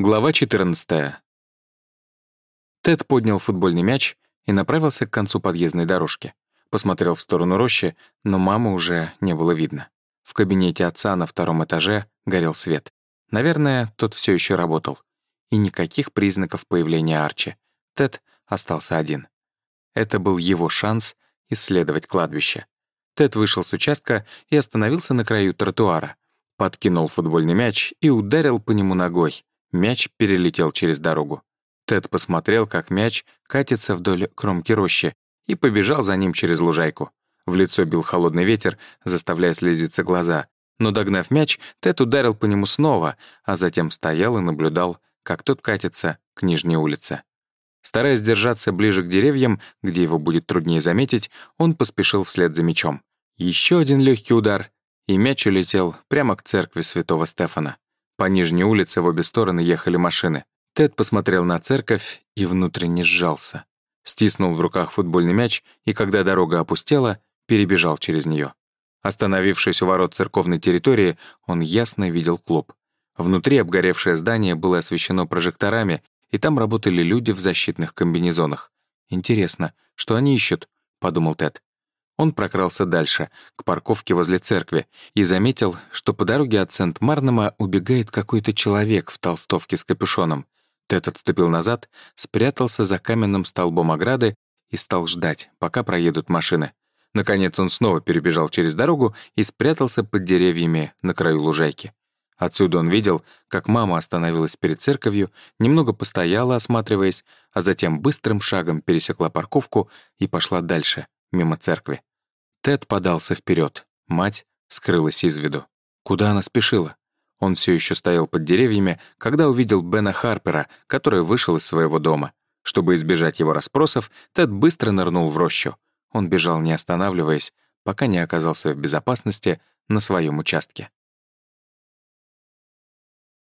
Глава 14. Тед поднял футбольный мяч и направился к концу подъездной дорожки. Посмотрел в сторону рощи, но мамы уже не было видно. В кабинете отца на втором этаже горел свет. Наверное, тот все еще работал. И никаких признаков появления Арчи. Тед остался один. Это был его шанс исследовать кладбище. Тед вышел с участка и остановился на краю тротуара. Подкинул футбольный мяч и ударил по нему ногой. Мяч перелетел через дорогу. Тед посмотрел, как мяч катится вдоль кромки рощи, и побежал за ним через лужайку. В лицо бил холодный ветер, заставляя слезиться глаза. Но догнав мяч, Тед ударил по нему снова, а затем стоял и наблюдал, как тот катится к нижней улице. Стараясь держаться ближе к деревьям, где его будет труднее заметить, он поспешил вслед за мячом. Еще один легкий удар, и мяч улетел прямо к церкви святого Стефана. По нижней улице в обе стороны ехали машины. Тед посмотрел на церковь и внутренне сжался. Стиснул в руках футбольный мяч и, когда дорога опустела, перебежал через нее. Остановившись у ворот церковной территории, он ясно видел клуб. Внутри обгоревшее здание было освещено прожекторами, и там работали люди в защитных комбинезонах. «Интересно, что они ищут?» — подумал Тед. Он прокрался дальше, к парковке возле церкви, и заметил, что по дороге от Сент-Марнема убегает какой-то человек в толстовке с капюшоном. Тед отступил назад, спрятался за каменным столбом ограды и стал ждать, пока проедут машины. Наконец он снова перебежал через дорогу и спрятался под деревьями на краю лужайки. Отсюда он видел, как мама остановилась перед церковью, немного постояла, осматриваясь, а затем быстрым шагом пересекла парковку и пошла дальше, мимо церкви. Тед подался вперед. Мать скрылась из виду. Куда она спешила? Он все еще стоял под деревьями, когда увидел Бена Харпера, который вышел из своего дома. Чтобы избежать его расспросов, Тед быстро нырнул в рощу. Он бежал, не останавливаясь, пока не оказался в безопасности на своем участке.